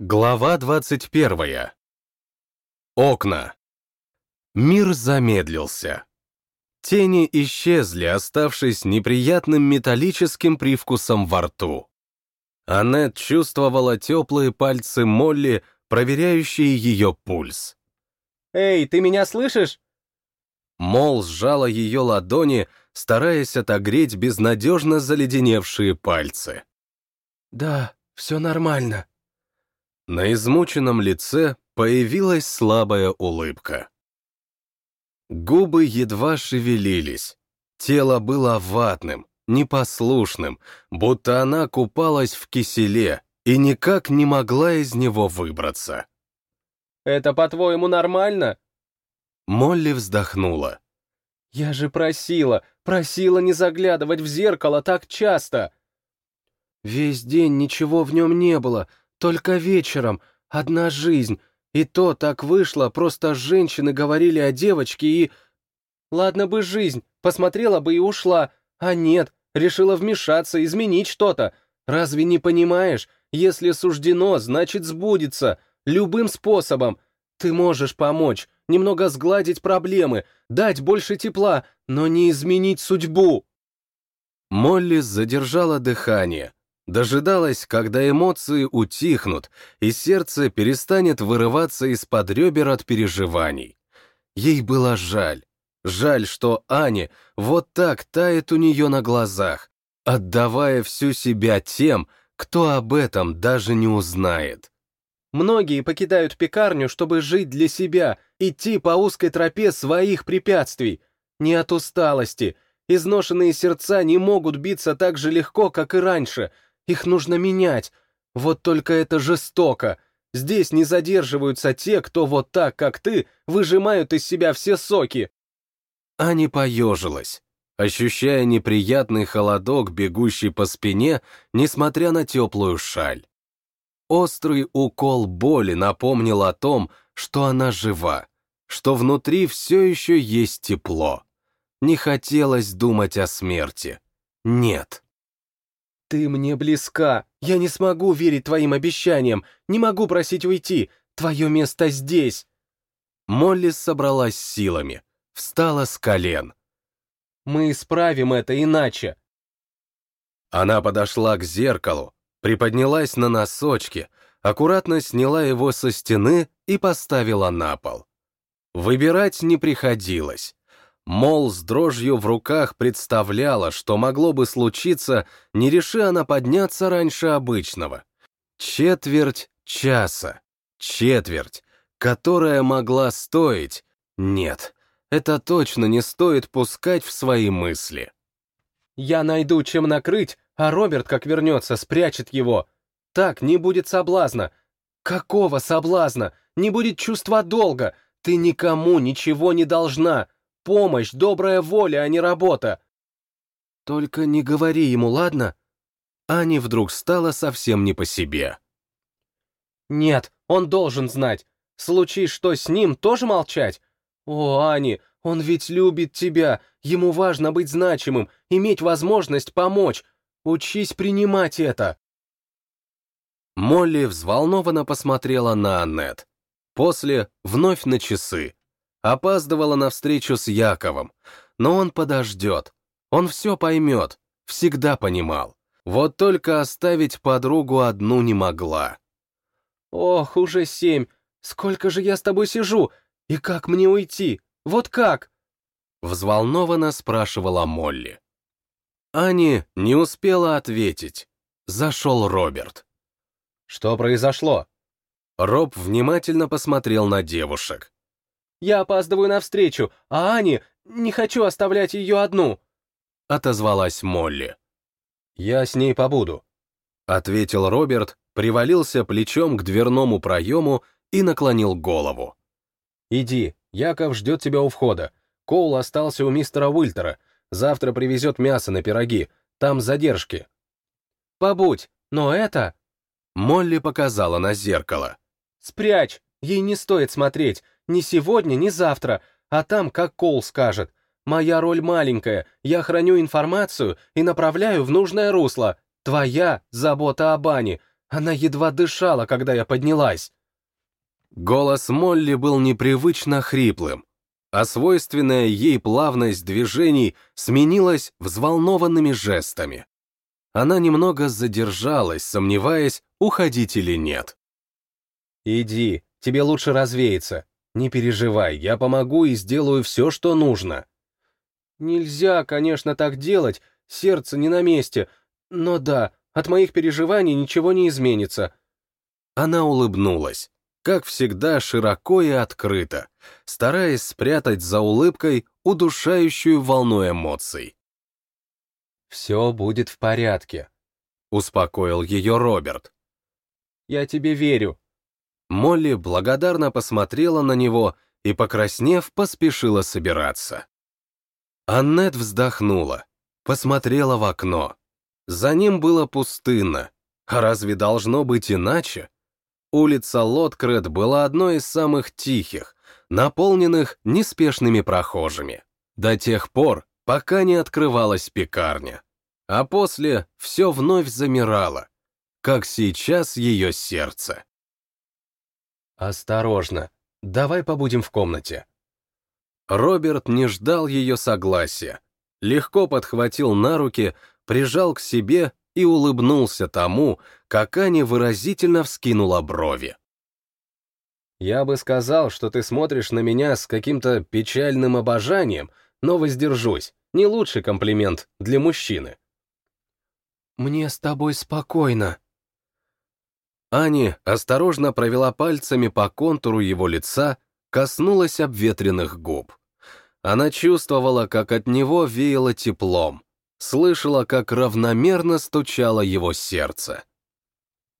Глава 21. Окна. Мир замедлился. Тени исчезли, оставшись неприятным металлическим привкусом во рту. Аннет чувствовала теплые пальцы Молли, проверяющие ее пульс. «Эй, ты меня слышишь?» Мол сжала ее ладони, стараясь отогреть безнадежно заледеневшие пальцы. «Да, все нормально», на измученном лице появилась слабая улыбка. Губы едва шевелились. Тело было ватным, непослушным, будто она купалась в киселе и никак не могла из него выбраться. «Это, по-твоему, нормально?» Молли вздохнула. «Я же просила, просила не заглядывать в зеркало так часто!» «Весь день ничего в нем не было, только вечером, одна жизнь, и то так вышло, просто женщины говорили о девочке и... Ладно бы жизнь, посмотрела бы и ушла, а нет, решила вмешаться, изменить что-то. Разве не понимаешь, если суждено, значит сбудется, любым способом. Ты можешь помочь, немного сгладить проблемы, дать больше тепла, но не изменить судьбу. Молли задержала дыхание, Дожидалась, когда эмоции утихнут, и сердце перестанет вырываться из-под ребер от переживаний. Ей было жаль. Жаль, что Ане вот так тает у нее на глазах, отдавая всю себя тем, кто об этом даже не узнает. Многие покидают пекарню, чтобы жить для себя, идти по узкой тропе своих препятствий. Не от усталости. Изношенные сердца не могут биться так же легко, как и раньше — их нужно менять. Вот только это жестоко. Здесь не задерживаются те, кто вот так, как ты, выжимают из себя все соки. Ани поежилась, ощущая неприятный холодок, бегущий по спине, несмотря на теплую шаль. Острый укол боли напомнил о том, что она жива, что внутри все еще есть тепло. Не хотелось думать о смерти. Нет. «Ты мне близка. Я не смогу верить твоим обещаниям. Не могу просить уйти. Твое место здесь». Молли собралась силами, встала с колен. «Мы исправим это иначе». Она подошла к зеркалу, приподнялась на носочки, аккуратно сняла его со стены и поставила на пол. Выбирать не приходилось. Мол, с дрожью в руках представляла, что могло бы случиться, не реши она подняться раньше обычного. Четверть часа. Четверть, которая могла стоить... Нет, это точно не стоит пускать в свои мысли. «Я найду, чем накрыть, а Роберт, как вернется, спрячет его. Так не будет соблазна. Какого соблазна? Не будет чувства долга. Ты никому ничего не должна помощь, добрая воля, а не работа. Только не говори ему, ладно? Ане вдруг стало совсем не по себе. Нет, он должен знать. Случись что с ним, тоже молчать? О, Ани, он ведь любит тебя. Ему важно быть значимым, иметь возможность помочь. Учись принимать это. Молли взволнованно посмотрела на Аннет. После вновь на часы. Опаздывала на встречу с Яковом, но он подождет. Он все поймет, всегда понимал. Вот только оставить подругу одну не могла. «Ох, уже семь! Сколько же я с тобой сижу? И как мне уйти? Вот как?» Взволнованно спрашивала Молли. Ани не успела ответить. Зашел Роберт. «Что произошло?» Роб внимательно посмотрел на девушек. Я опаздываю на встречу, а Ани... Не хочу оставлять ее одну!» Отозвалась Молли. «Я с ней побуду», — ответил Роберт, привалился плечом к дверному проему и наклонил голову. «Иди, Яков ждет тебя у входа. Коул остался у мистера Уильтера. Завтра привезет мясо на пироги. Там задержки». «Побудь, но это...» Молли показала на зеркало. «Спрячь, ей не стоит смотреть. Ни сегодня, ни завтра, а там, как Кол скажет. Моя роль маленькая, я храню информацию и направляю в нужное русло. Твоя забота о бане. Она едва дышала, когда я поднялась. Голос Молли был непривычно хриплым, а свойственная ей плавность движений сменилась взволнованными жестами. Она немного задержалась, сомневаясь, уходить или нет. «Иди, тебе лучше развеяться. Не переживай, я помогу и сделаю все, что нужно». «Нельзя, конечно, так делать, сердце не на месте, но да, от моих переживаний ничего не изменится». Она улыбнулась, как всегда широко и открыто, стараясь спрятать за улыбкой удушающую волну эмоций. «Все будет в порядке», — успокоил ее Роберт. «Я тебе верю». Молли благодарно посмотрела на него и, покраснев, поспешила собираться. Аннет вздохнула, посмотрела в окно. За ним было пустынно. А разве должно быть иначе? Улица Лоткред была одной из самых тихих, наполненных неспешными прохожими. До тех пор, пока не открывалась пекарня. А после все вновь замирало, как сейчас ее сердце. «Осторожно, давай побудем в комнате». Роберт не ждал ее согласия, легко подхватил на руки, прижал к себе и улыбнулся тому, как Аня выразительно вскинула брови. «Я бы сказал, что ты смотришь на меня с каким-то печальным обожанием, но воздержусь. Не лучший комплимент для мужчины». «Мне с тобой спокойно». Ани осторожно провела пальцами по контуру его лица, коснулась обветренных губ. Она чувствовала, как от него веяло теплом, слышала, как равномерно стучало его сердце.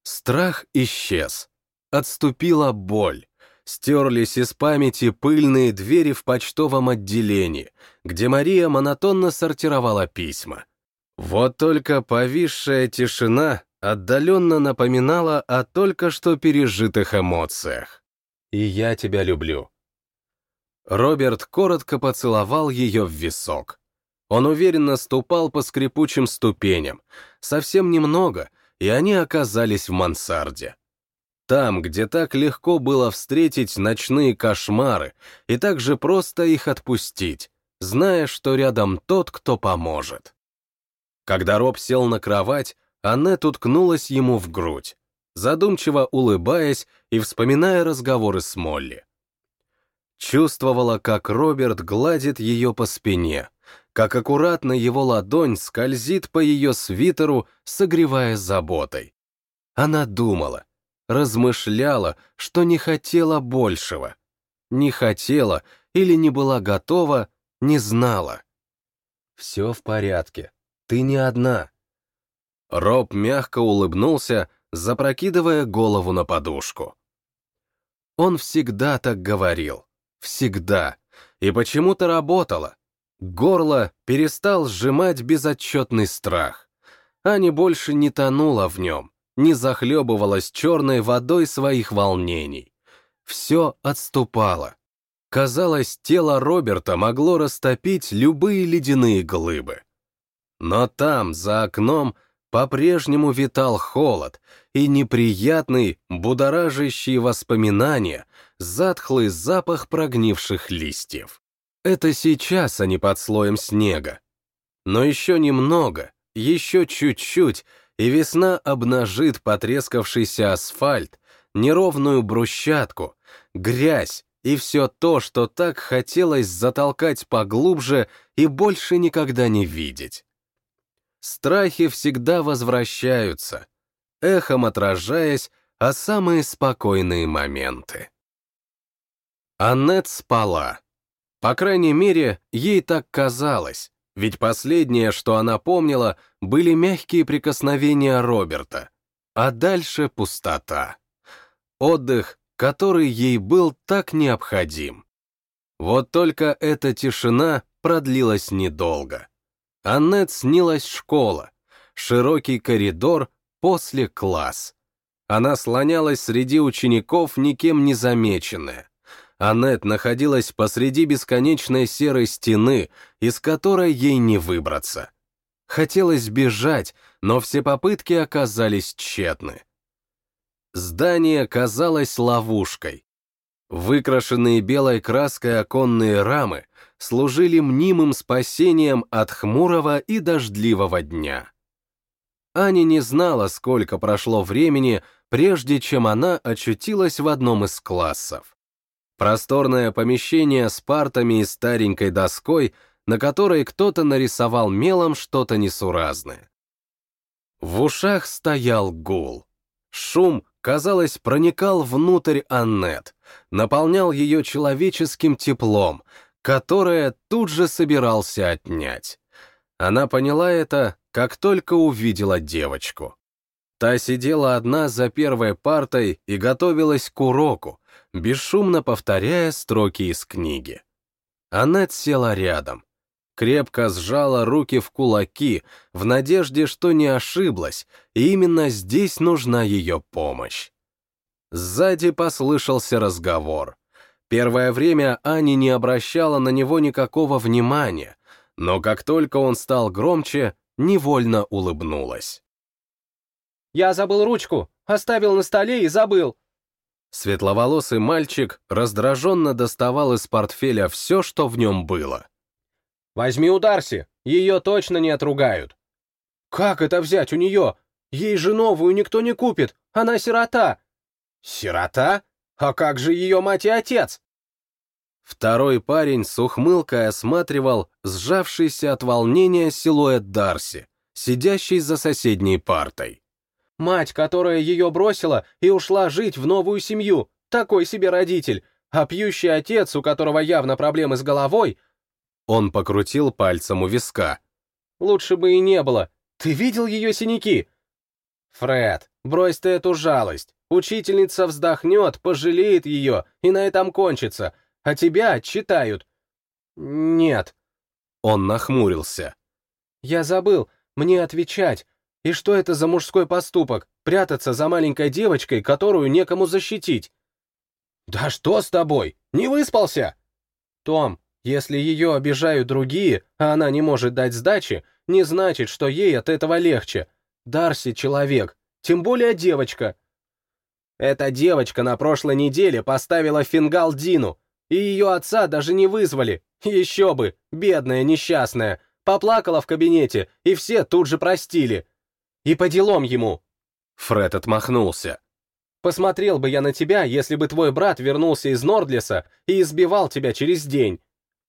Страх исчез. Отступила боль. Стерлись из памяти пыльные двери в почтовом отделении, где Мария монотонно сортировала письма. Вот только повисшая тишина отдаленно напоминала о только что пережитых эмоциях. «И я тебя люблю». Роберт коротко поцеловал ее в висок. Он уверенно ступал по скрипучим ступеням, совсем немного, и они оказались в мансарде. Там, где так легко было встретить ночные кошмары и так же просто их отпустить, зная, что рядом тот, кто поможет. Когда Роб сел на кровать, Аннет уткнулась ему в грудь, задумчиво улыбаясь и вспоминая разговоры с Молли. Чувствовала, как Роберт гладит ее по спине, как аккуратно его ладонь скользит по ее свитеру, согревая заботой. Она думала, размышляла, что не хотела большего. Не хотела или не была готова, не знала. «Все в порядке, ты не одна». Роб мягко улыбнулся, запрокидывая голову на подушку. Он всегда так говорил, всегда, и почему-то работало. Горло перестал сжимать безотчетный страх. Аня больше не тонула в нем, не захлебывалась черной водой своих волнений. Все отступало. Казалось, тело Роберта могло растопить любые ледяные глыбы. Но там, за окном, по-прежнему витал холод и неприятный, будоражащий воспоминания, затхлый запах прогнивших листьев. Это сейчас они под слоем снега. Но еще немного, еще чуть-чуть, и весна обнажит потрескавшийся асфальт, неровную брусчатку, грязь и все то, что так хотелось затолкать поглубже и больше никогда не видеть. Страхи всегда возвращаются, эхом отражаясь о самые спокойные моменты. Аннет спала. По крайней мере, ей так казалось, ведь последнее, что она помнила, были мягкие прикосновения Роберта, а дальше пустота. Отдых, который ей был так необходим. Вот только эта тишина продлилась недолго. Аннет снилась школа, широкий коридор после класс. Она слонялась среди учеников, никем не замеченная. Аннет находилась посреди бесконечной серой стены, из которой ей не выбраться. Хотелось бежать, но все попытки оказались тщетны. Здание казалось ловушкой. Выкрашенные белой краской оконные рамы служили мнимым спасением от хмурого и дождливого дня. Аня не знала, сколько прошло времени, прежде чем она очутилась в одном из классов. Просторное помещение с партами и старенькой доской, на которой кто-то нарисовал мелом что-то несуразное. В ушах стоял гул. Шум, казалось, проникал внутрь Аннет, наполнял ее человеческим теплом, которое тут же собирался отнять. Она поняла это, как только увидела девочку. Та сидела одна за первой партой и готовилась к уроку, бесшумно повторяя строки из книги. Аннет села рядом, крепко сжала руки в кулаки в надежде, что не ошиблась, и именно здесь нужна ее помощь. Сзади послышался разговор. Первое время Ани не обращала на него никакого внимания, но как только он стал громче, невольно улыбнулась. «Я забыл ручку, оставил на столе и забыл», Светловолосый мальчик раздраженно доставал из портфеля все, что в нем было. Возьми у Дарси, ее точно не отругают. Как это взять у нее? Ей же новую никто не купит, она сирота. Сирота? А как же ее мать и отец? Второй парень с ухмылкой осматривал сжавшийся от волнения силуэт Дарси, сидящий за соседней партой. Мать, которая ее бросила и ушла жить в новую семью, такой себе родитель, а пьющий отец, у которого явно проблемы с головой, он покрутил пальцем у виска. «Лучше бы и не было. Ты видел ее синяки?» «Фред, брось ты эту жалость. Учительница вздохнет, пожалеет ее, и на этом кончится. А тебя отчитают». «Нет». Он нахмурился. «Я забыл. Мне отвечать. И что это за мужской поступок? Прятаться за маленькой девочкой, которую некому защитить?» «Да что с тобой? Не выспался?» «Том, если ее обижают другие, а она не может дать сдачи, не значит, что ей от этого легче. Дарси — человек, тем более девочка. Эта девочка на прошлой неделе поставила фингал Дину, и ее отца даже не вызвали. Еще бы, бедная несчастная. Поплакала в кабинете, и все тут же простили. И по делам ему. Фред отмахнулся. Посмотрел бы я на тебя, если бы твой брат вернулся из Нордлеса и избивал тебя через день.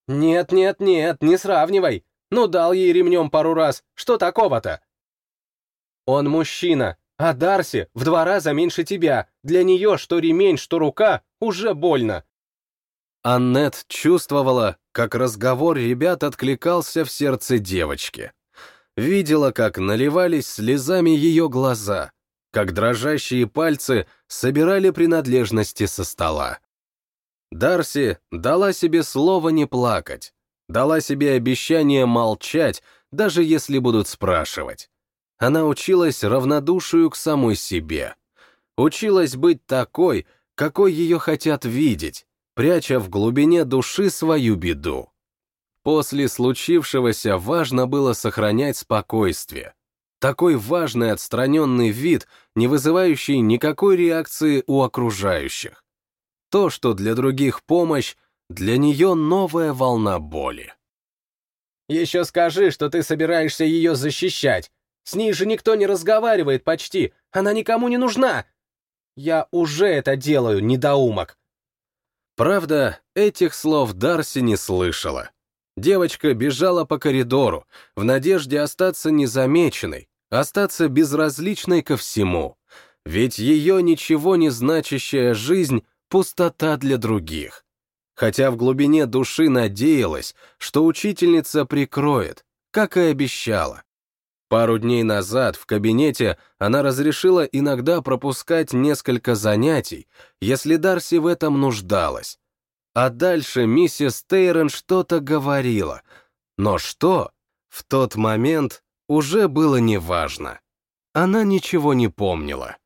«Нет, нет, нет, не сравнивай. Ну, дал ей ремнем пару раз. Что такого-то?» «Он мужчина, а Дарси в два раза меньше тебя. Для нее что ремень, что рука уже больно». Аннет чувствовала, как разговор ребят откликался в сердце девочки. Видела, как наливались слезами ее глаза, как дрожащие пальцы собирали принадлежности со стола. Дарси дала себе слово не плакать, дала себе обещание молчать, даже если будут спрашивать. Она училась равнодушию к самой себе. Училась быть такой, какой ее хотят видеть, пряча в глубине души свою беду. После случившегося важно было сохранять спокойствие. Такой важный отстраненный вид, не вызывающий никакой реакции у окружающих. То, что для других помощь, для нее новая волна боли. «Еще скажи, что ты собираешься ее защищать. С ней же никто не разговаривает почти, она никому не нужна. Я уже это делаю, недоумок». Правда, этих слов Дарси не слышала. Девочка бежала по коридору, в надежде остаться незамеченной, остаться безразличной ко всему. Ведь ее ничего не значащая жизнь пустота для других. Хотя в глубине души надеялась, что учительница прикроет, как и обещала. Пару дней назад в кабинете она разрешила иногда пропускать несколько занятий, если Дарси в этом нуждалась. А дальше миссис Тейрон что-то говорила. Но что? В тот момент уже было неважно. Она ничего не помнила.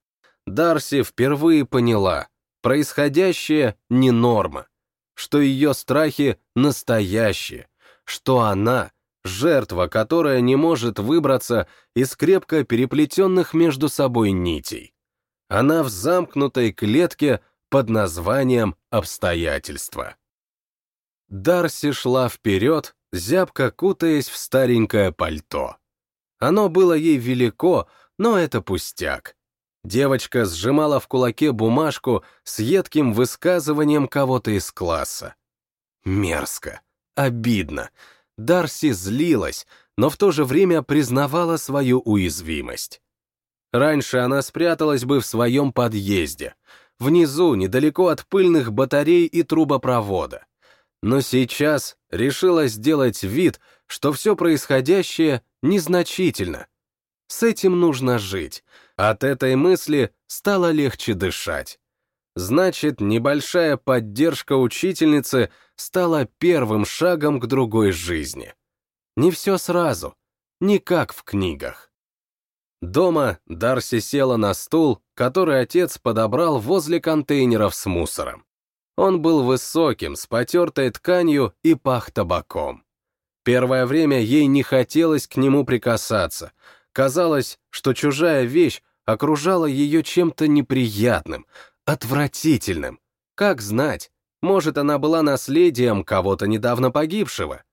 Дарси впервые поняла, происходящее не норма, что ее страхи настоящие, что она — жертва, которая не может выбраться из крепко переплетенных между собой нитей. Она в замкнутой клетке под названием «Обстоятельства». Дарси шла вперед, зябко кутаясь в старенькое пальто. Оно было ей велико, но это пустяк. Девочка сжимала в кулаке бумажку с едким высказыванием кого-то из класса. Мерзко, обидно. Дарси злилась, но в то же время признавала свою уязвимость. Раньше она спряталась бы в своем подъезде, внизу, недалеко от пыльных батарей и трубопровода. Но сейчас решила сделать вид, что все происходящее незначительно. С этим нужно жить. От этой мысли стало легче дышать. Значит, небольшая поддержка учительницы стала первым шагом к другой жизни. Не все сразу, не как в книгах. Дома Дарси села на стул, который отец подобрал возле контейнеров с мусором. Он был высоким, с потертой тканью и пах табаком. Первое время ей не хотелось к нему прикасаться. Казалось, что чужая вещь окружала ее чем-то неприятным, отвратительным. Как знать, может, она была наследием кого-то недавно погибшего.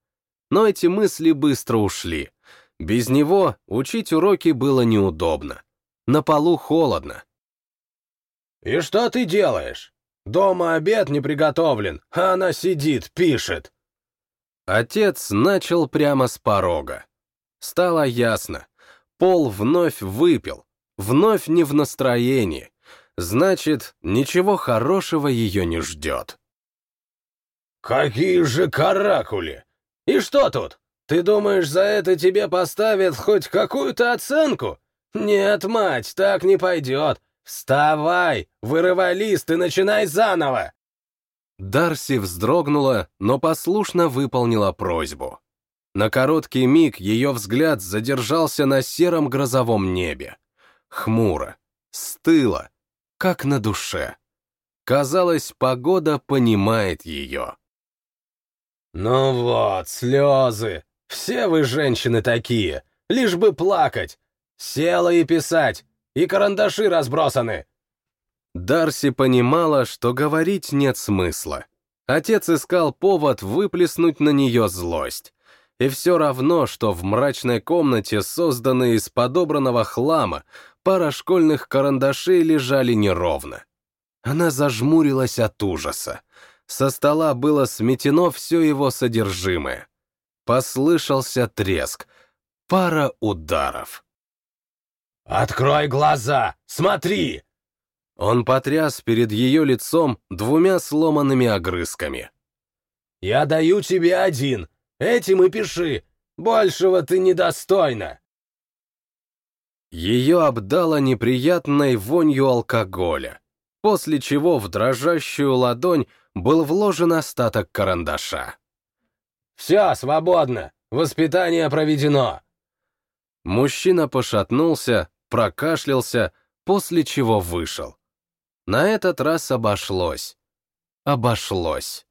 Но эти мысли быстро ушли. Без него учить уроки было неудобно. На полу холодно. «И что ты делаешь? Дома обед не приготовлен, а она сидит, пишет». Отец начал прямо с порога. Стало ясно. Пол вновь выпил, вновь не в настроении. Значит, ничего хорошего ее не ждет. «Какие же каракули! И что тут? Ты думаешь, за это тебе поставят хоть какую-то оценку? Нет, мать, так не пойдет. Вставай, вырывай лист и начинай заново!» Дарси вздрогнула, но послушно выполнила просьбу. На короткий миг ее взгляд задержался на сером грозовом небе. Хмуро, стыло, как на душе. Казалось, погода понимает ее. «Ну вот, слезы! Все вы женщины такие, лишь бы плакать! Села и писать, и карандаши разбросаны!» Дарси понимала, что говорить нет смысла. Отец искал повод выплеснуть на нее злость. И все равно, что в мрачной комнате, созданной из подобранного хлама, пара школьных карандашей лежали неровно. Она зажмурилась от ужаса. Со стола было сметено все его содержимое. Послышался треск. Пара ударов. «Открой глаза! Смотри!» Он потряс перед ее лицом двумя сломанными огрызками. «Я даю тебе один. Этим и пиши. Большего ты недостойна». Ее обдало неприятной вонью алкоголя, после чего в дрожащую ладонь был вложен остаток карандаша. «Все, свободно! Воспитание проведено!» Мужчина пошатнулся, прокашлялся, после чего вышел. На этот раз обошлось. Обошлось.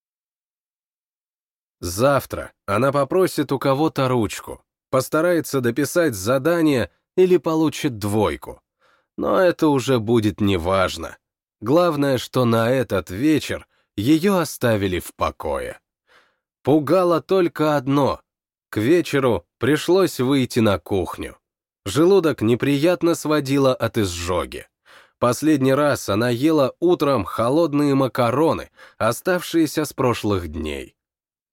Завтра она попросит у кого-то ручку, постарается дописать задание или получит двойку. Но это уже будет неважно. Главное, что на этот вечер ее оставили в покое. Пугало только одно. К вечеру пришлось выйти на кухню. Желудок неприятно сводило от изжоги. Последний раз она ела утром холодные макароны, оставшиеся с прошлых дней.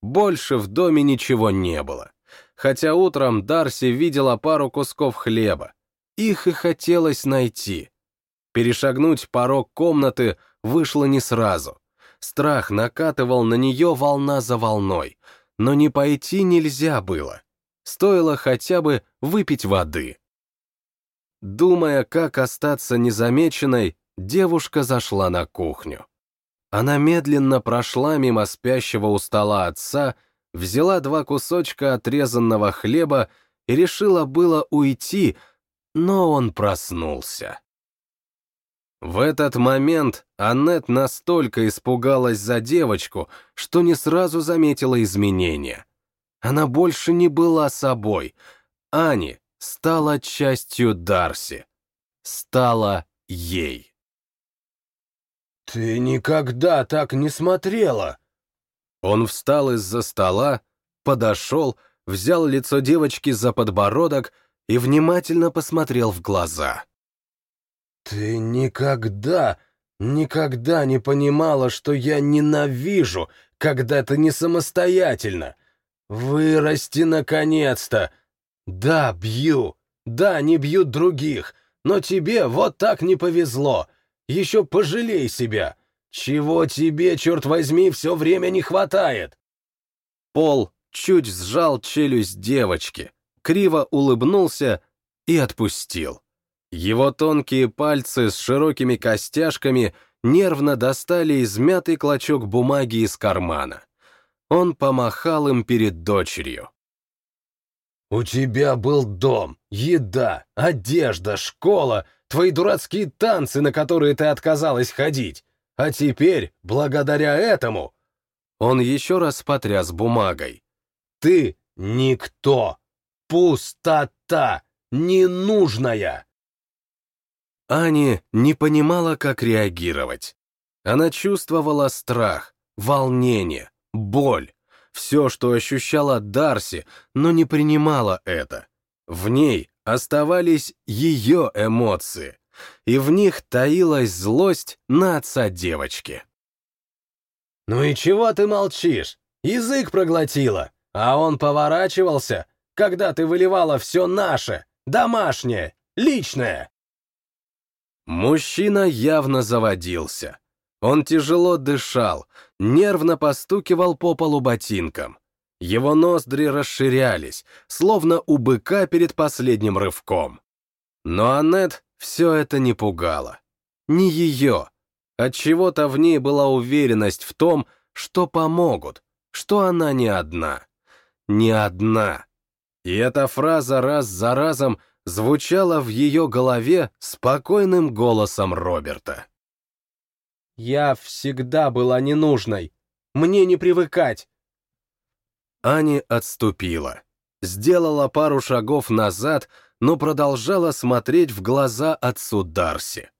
Больше в доме ничего не было. Хотя утром Дарси видела пару кусков хлеба. Их и хотелось найти. Перешагнуть порог комнаты вышло не сразу. Страх накатывал на нее волна за волной, но не пойти нельзя было. Стоило хотя бы выпить воды. Думая, как остаться незамеченной, девушка зашла на кухню. Она медленно прошла мимо спящего у стола отца, взяла два кусочка отрезанного хлеба и решила было уйти, но он проснулся. В этот момент Аннет настолько испугалась за девочку, что не сразу заметила изменения. Она больше не была собой. Ани стала частью Дарси. Стала ей. «Ты никогда так не смотрела!» Он встал из-за стола, подошел, взял лицо девочки за подбородок и внимательно посмотрел в глаза. «Ты никогда, никогда не понимала, что я ненавижу, когда ты не самостоятельно. Вырасти наконец-то! Да, бью, да, не бьют других, но тебе вот так не повезло. Еще пожалей себя. Чего тебе, черт возьми, все время не хватает?» Пол чуть сжал челюсть девочки, криво улыбнулся и отпустил. Его тонкие пальцы с широкими костяшками нервно достали измятый клочок бумаги из кармана. Он помахал им перед дочерью. «У тебя был дом, еда, одежда, школа, твои дурацкие танцы, на которые ты отказалась ходить. А теперь, благодаря этому...» Он еще раз потряс бумагой. «Ты никто! Пустота! Ненужная!» Ани не понимала, как реагировать. Она чувствовала страх, волнение, боль, все, что ощущала Дарси, но не принимала это. В ней оставались ее эмоции, и в них таилась злость на отца девочки. «Ну и чего ты молчишь? Язык проглотила, а он поворачивался, когда ты выливала все наше, домашнее, личное». Мужчина явно заводился. Он тяжело дышал, нервно постукивал по полу ботинком. Его ноздри расширялись, словно у быка перед последним рывком. Но Аннет все это не пугало. Не ее. Отчего-то в ней была уверенность в том, что помогут, что она не одна. Не одна. И эта фраза раз за разом звучала в ее голове спокойным голосом Роберта. «Я всегда была ненужной. Мне не привыкать». Ани отступила, сделала пару шагов назад, но продолжала смотреть в глаза отцу Дарси.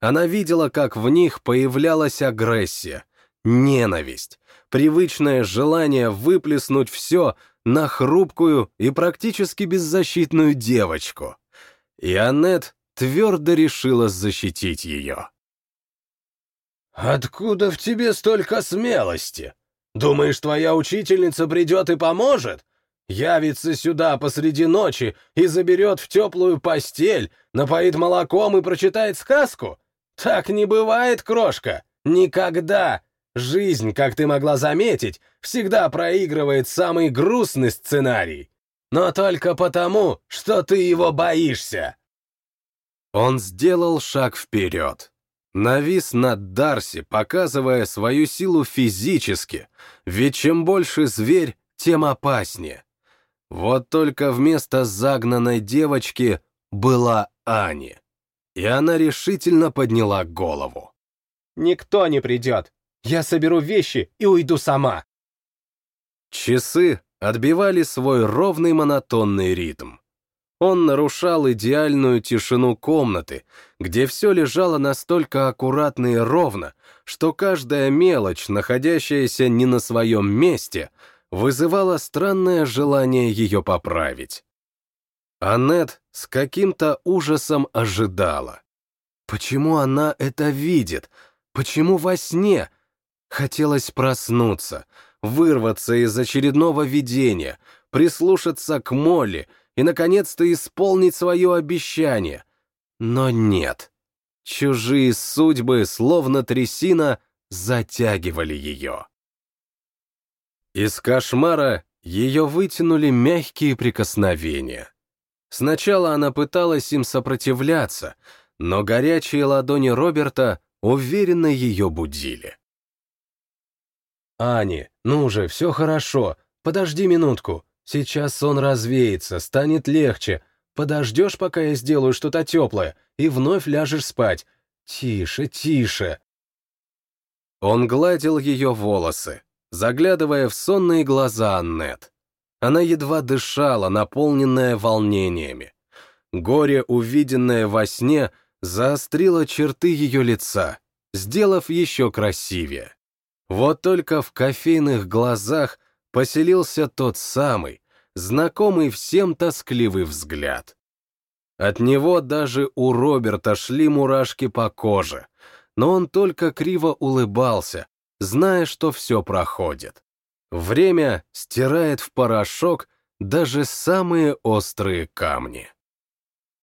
Она видела, как в них появлялась агрессия, ненависть, привычное желание выплеснуть все на хрупкую и практически беззащитную девочку. И Аннет твердо решила защитить ее. «Откуда в тебе столько смелости? Думаешь, твоя учительница придет и поможет? Явится сюда посреди ночи и заберет в теплую постель, напоит молоком и прочитает сказку? Так не бывает, крошка! Никогда! Жизнь, как ты могла заметить, всегда проигрывает самый грустный сценарий. Но только потому, что ты его боишься!» Он сделал шаг вперед. Навис над Дарси, показывая свою силу физически, ведь чем больше зверь, тем опаснее. Вот только вместо загнанной девочки была Ани, и она решительно подняла голову. «Никто не придет. Я соберу вещи и уйду сама». Часы отбивали свой ровный монотонный ритм. Он нарушал идеальную тишину комнаты, где все лежало настолько аккуратно и ровно, что каждая мелочь, находящаяся не на своем месте, вызывала странное желание ее поправить. Аннет с каким-то ужасом ожидала. Почему она это видит? Почему во сне? Хотелось проснуться, вырваться из очередного видения, прислушаться к Молли и, наконец-то, исполнить свое обещание. Но нет. Чужие судьбы, словно трясина, затягивали ее. Из кошмара ее вытянули мягкие прикосновения. Сначала она пыталась им сопротивляться, но горячие ладони Роберта уверенно ее будили. «Ани, ну же, все хорошо, подожди минутку, Сейчас сон развеется, станет легче. Подождешь, пока я сделаю что-то теплое, и вновь ляжешь спать. Тише, тише. Он гладил ее волосы, заглядывая в сонные глаза Аннет. Она едва дышала, наполненная волнениями. Горе, увиденное во сне, заострило черты ее лица, сделав еще красивее. Вот только в кофейных глазах поселился тот самый, знакомый всем тоскливый взгляд. От него даже у Роберта шли мурашки по коже, но он только криво улыбался, зная, что все проходит. Время стирает в порошок даже самые острые камни.